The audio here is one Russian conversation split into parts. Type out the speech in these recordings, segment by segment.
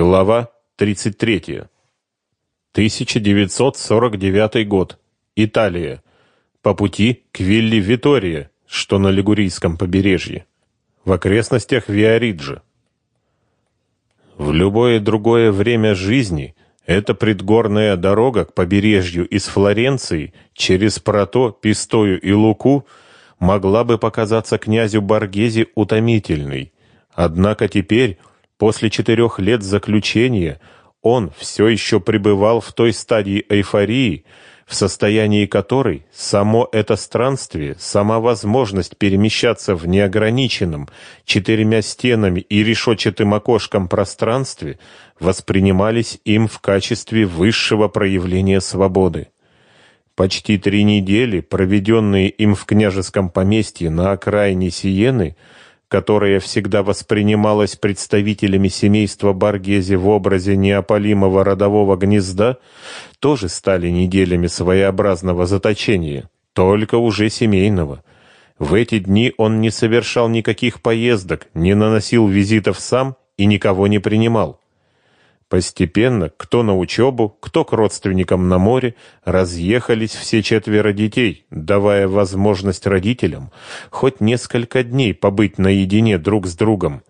Глава 33. 1949 год. Италия. По пути к Вилли Витория, что на Лигурийском побережье. В окрестностях Виариджи. В любое другое время жизни эта предгорная дорога к побережью из Флоренции через Прото, Пистою и Луку могла бы показаться князю Боргезе утомительной. Однако теперь После четырех лет заключения он все еще пребывал в той стадии эйфории, в состоянии которой само это странствие, сама возможность перемещаться в неограниченном четырьмя стенами и решетчатым окошком пространстве воспринимались им в качестве высшего проявления свободы. Почти три недели, проведенные им в княжеском поместье на окраине Сиены, которая всегда воспринималась представителями семейства Баргези в образе неопалимого родового гнезда, тоже стали неделями своеобразного заточения, только уже семейного. В эти дни он не совершал никаких поездок, не наносил визитов сам и никого не принимал. Постепенно, кто на учебу, кто к родственникам на море, разъехались все четверо детей, давая возможность родителям хоть несколько дней побыть наедине друг с другом.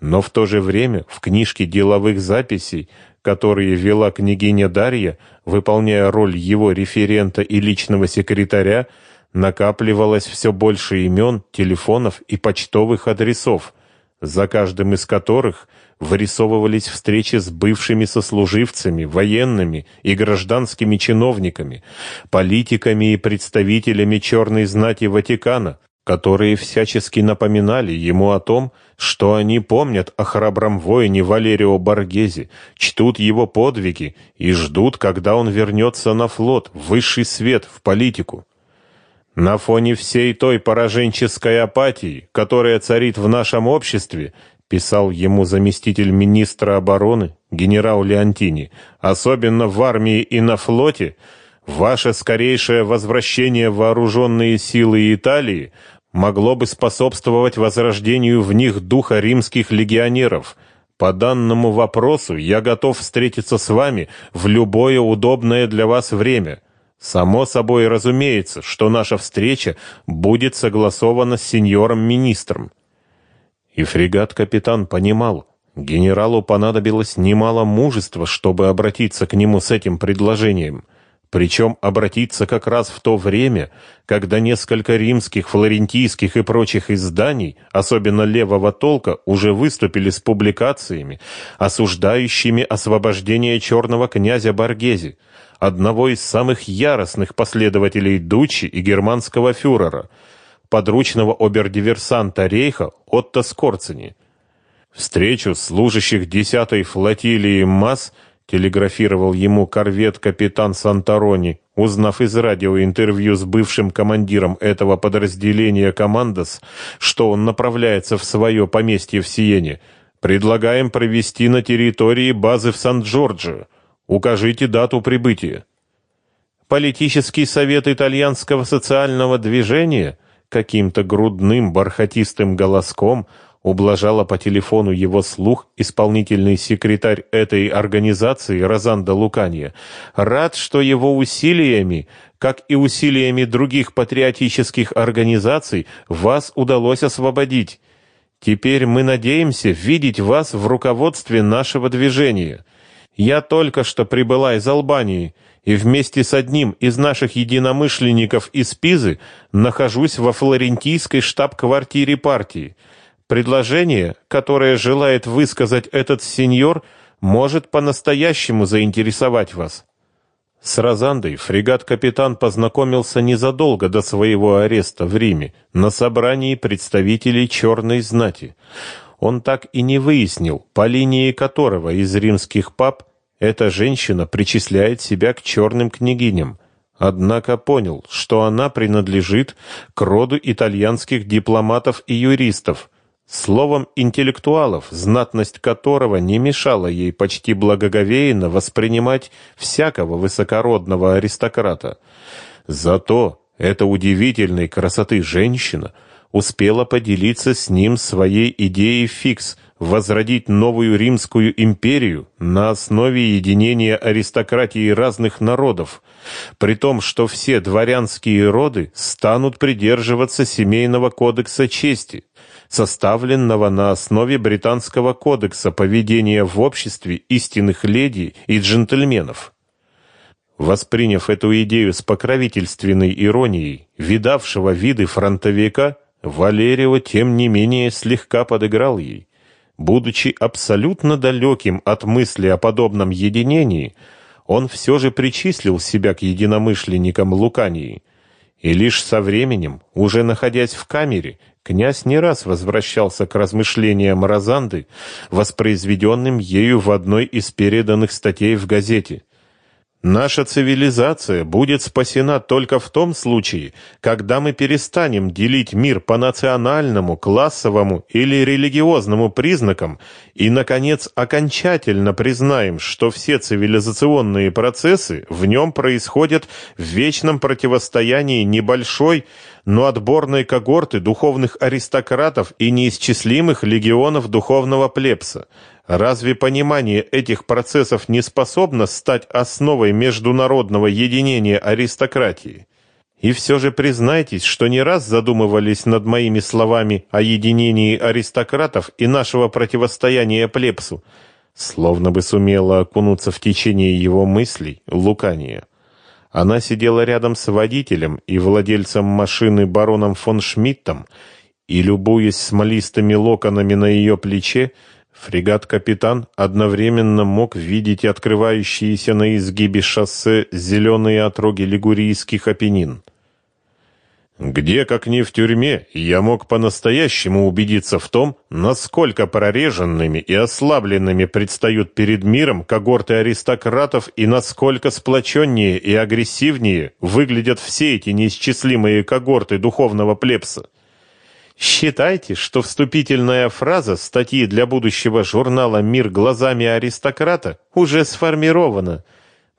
Но в то же время в книжке деловых записей, которые вела княгиня Дарья, выполняя роль его референта и личного секретаря, накапливалось все больше имен, телефонов и почтовых адресов, за каждым из которых – вырисовывались встречи с бывшими сослуживцами, военными и гражданскими чиновниками, политиками и представителями черной знати Ватикана, которые всячески напоминали ему о том, что они помнят о храбром воине Валерио Боргезе, чтут его подвиги и ждут, когда он вернется на флот, в высший свет, в политику. На фоне всей той пораженческой апатии, которая царит в нашем обществе, писал ему заместитель министра обороны генерал Леонтини, особенно в армии и на флоте, ваше скорейшее возвращение в вооруженные силы Италии могло бы способствовать возрождению в них духа римских легионеров. По данному вопросу я готов встретиться с вами в любое удобное для вас время. Само собой разумеется, что наша встреча будет согласована с сеньором-министром. И фрегат-капитан понимал, генералу понадобилось немало мужества, чтобы обратиться к нему с этим предложением. Причем обратиться как раз в то время, когда несколько римских, флорентийских и прочих изданий, особенно левого толка, уже выступили с публикациями, осуждающими освобождение черного князя Боргези, одного из самых яростных последователей Дуччи и германского фюрера – подручного обердиверсанта Рейха Отто Скорцени. Встречу служащих 10-й флотилии МАС телеграфировал ему корвет-капитан Санторони, узнав из радиоинтервью с бывшим командиром этого подразделения «Командос», что он направляется в свое поместье в Сиене. «Предлагаем провести на территории базы в Сан-Джорджо. Укажите дату прибытия». Политический совет итальянского социального движения – каким-то грудным бархатистым голоском ублажала по телефону его слух исполнительный секретарь этой организации Розанда Луканья. Рад, что его усилиями, как и усилиями других патриотических организаций, вас удалось освободить. Теперь мы надеемся видеть вас в руководстве нашего движения. Я только что прибыла из Албании и вместе с одним из наших единомышленников из Пизы нахожусь во флорентийской штаб-квартире партии. Предложение, которое желает высказать этот сеньор, может по-настоящему заинтересовать вас. С Розандой фрегат-капитан познакомился незадолго до своего ареста в Риме на собрании представителей черной знати. Он так и не выяснил, по линии которого из римских пап эта женщина причисляет себя к черным княгиням, однако понял, что она принадлежит к роду итальянских дипломатов и юристов, словом интеллектуалов, знатность которого не мешала ей почти благоговейно воспринимать всякого высокородного аристократа. Зато эта удивительной красоты женщина успела поделиться с ним своей идеей фикс возродить новую Римскую империю на основе единения аристократии разных народов, при том, что все дворянские роды станут придерживаться семейного кодекса чести, составленного на основе британского кодекса поведения в обществе истинных леди и джентльменов. Восприняв эту идею с покровительственной иронией, видавшего виды фронтовика, Валерио, тем не менее, слегка подыграл ей. Будучи абсолютно далеким от мысли о подобном единении, он все же причислил себя к единомышленникам Лукании. И лишь со временем, уже находясь в камере, князь не раз возвращался к размышлениям Розанды, воспроизведенным ею в одной из переданных статей в газете – Наша цивилизация будет спасена только в том случае, когда мы перестанем делить мир по национальному, классовому или религиозному признакам и, наконец, окончательно признаем, что все цивилизационные процессы в нем происходят в вечном противостоянии небольшой, но отборной когорты духовных аристократов и неисчислимых легионов духовного плебса – Разве понимание этих процессов не способно стать основой международного единения аристократии? И все же признайтесь, что не раз задумывались над моими словами о единении аристократов и нашего противостояния плебсу, словно бы сумела окунуться в течение его мыслей Лукания. Она сидела рядом с водителем и владельцем машины бароном фон Шмидтом, и, любуясь смолистыми локонами на ее плече, Фрегат-капитан одновременно мог видеть открывающиеся на изгибе шоссе зеленые отроги лигурийских Апеннин. Где, как не в тюрьме, я мог по-настоящему убедиться в том, насколько прореженными и ослабленными предстают перед миром когорты аристократов и насколько сплоченнее и агрессивнее выглядят все эти неисчислимые когорты духовного плебса. Считайте, что вступительная фраза статьи для будущего журнала «Мир глазами аристократа» уже сформирована.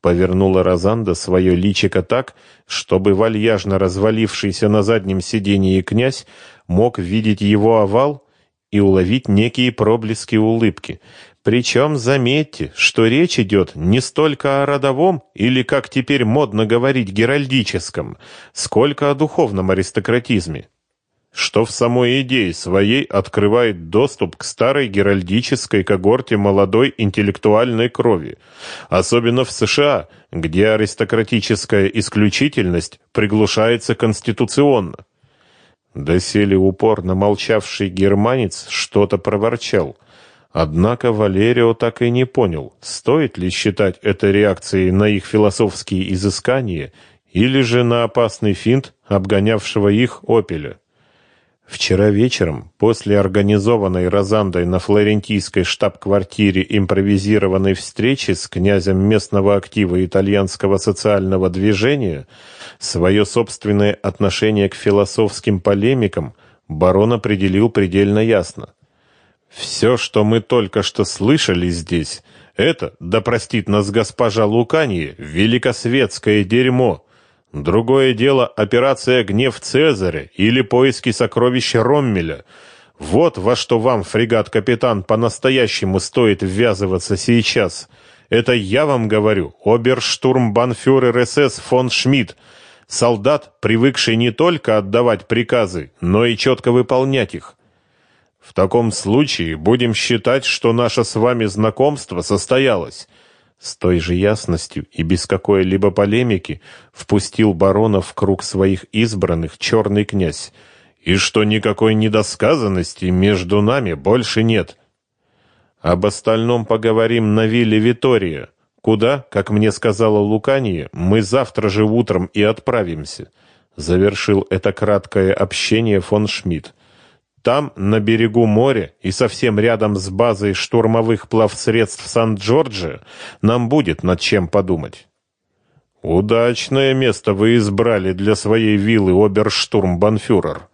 Повернула Розанда свое личико так, чтобы вальяжно развалившийся на заднем сиденье князь мог видеть его овал и уловить некие проблески улыбки. Причем заметьте, что речь идет не столько о родовом или, как теперь модно говорить, геральдическом, сколько о духовном аристократизме что в самой идее своей открывает доступ к старой геральдической когорте молодой интеллектуальной крови, особенно в США, где аристократическая исключительность приглушается конституционно. Доселе упорно молчавший германец что-то проворчал. Однако Валерио так и не понял, стоит ли считать это реакцией на их философские изыскания или же на опасный финт обгонявшего их «Опеля». Вчера вечером, после организованной Розандой на флорентийской штаб-квартире импровизированной встречи с князем местного актива итальянского социального движения, свое собственное отношение к философским полемикам барон определил предельно ясно. Все, что мы только что слышали здесь, это, да простит нас госпожа Луканье, великосветское дерьмо, Другое дело операция «Гнев Цезаря» или поиски сокровища Роммеля. Вот во что вам, фрегат-капитан, по-настоящему стоит ввязываться сейчас. Это я вам говорю, оберштурмбанфюрер СС фон Шмидт, солдат, привыкший не только отдавать приказы, но и четко выполнять их. В таком случае будем считать, что наше с вами знакомство состоялось. С той же ясностью и без какой-либо полемики впустил барона в круг своих избранных черный князь, и что никакой недосказанности между нами больше нет. Об остальном поговорим на вилле Витория, куда, как мне сказала Лукания, мы завтра же утром и отправимся. Завершил это краткое общение фон Шмидт. Там, на берегу моря и совсем рядом с базой штурмовых плавсредств Сан-Джорджи, нам будет над чем подумать. Удачное место вы избрали для своей виллы, оберштурмбанфюрер.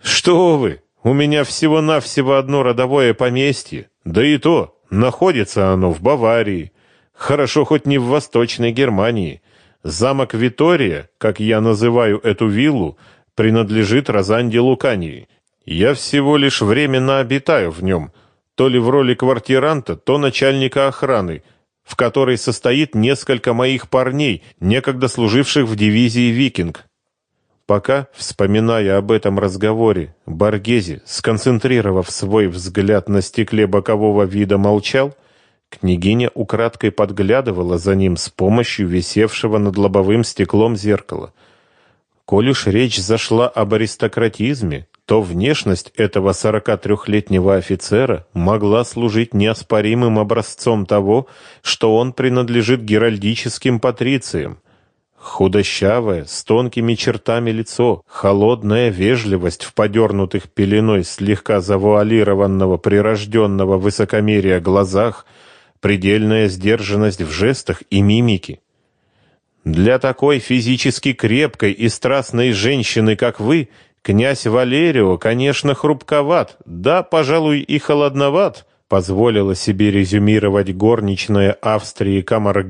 Что вы? У меня всего-навсего одно родовое поместье, да и то находится оно в Баварии. Хорошо хоть не в Восточной Германии. Замок Витория, как я называю эту виллу, принадлежит Розанде Лукании. Я всего лишь временно обитаю в нем, то ли в роли квартиранта, то начальника охраны, в которой состоит несколько моих парней, некогда служивших в дивизии «Викинг». Пока, вспоминая об этом разговоре, Баргези, сконцентрировав свой взгляд на стекле бокового вида, молчал, княгиня украдкой подглядывала за ним с помощью висевшего над лобовым стеклом зеркала. Коль уж речь зашла об аристократизме, то внешность этого 43-летнего офицера могла служить неоспоримым образцом того, что он принадлежит геральдическим патрициям, Худощавое, с тонкими чертами лицо, холодная вежливость в подернутых пеленой слегка завуалированного прирожденного высокомерия глазах, предельная сдержанность в жестах и мимике. Для такой физически крепкой и страстной женщины, как вы, князь Валерио, конечно, хрупковат, да, пожалуй, и холодноват, позволила себе резюмировать горничная Австрии Камара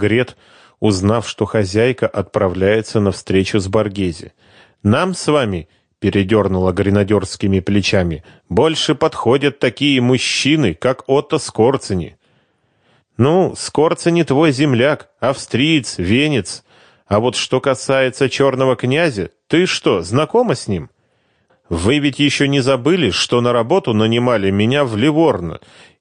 узнав, что хозяйка отправляется на встречу с Боргезе. «Нам с вами», — передернула гренадерскими плечами, — «больше подходят такие мужчины, как Отто Скорцени». «Ну, Скорцени твой земляк, австриец, венец. А вот что касается черного князя, ты что, знакома с ним?» «Вы ведь еще не забыли, что на работу нанимали меня в Ливорно,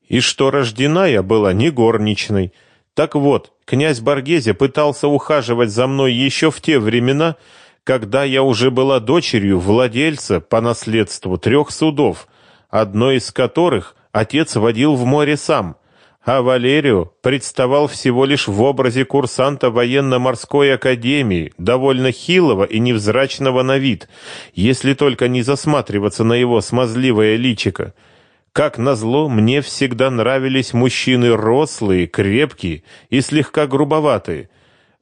и что рождена я была не горничной». Так вот, князь Боргезе пытался ухаживать за мной еще в те времена, когда я уже была дочерью владельца по наследству трех судов, одно из которых отец водил в море сам, а Валерио представал всего лишь в образе курсанта военно-морской академии, довольно хилого и невзрачного на вид, если только не засматриваться на его смазливое личико. Как назло, мне всегда нравились мужчины рослые, крепкие и слегка грубоватые.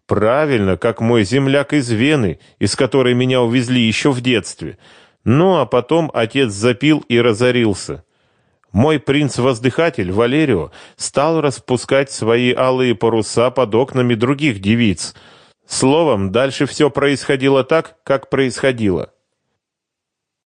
Правильно, как мой земляк из Вены, из которой меня увезли еще в детстве. Ну, а потом отец запил и разорился. Мой принц-воздыхатель, Валерио, стал распускать свои алые паруса под окнами других девиц. Словом, дальше все происходило так, как происходило.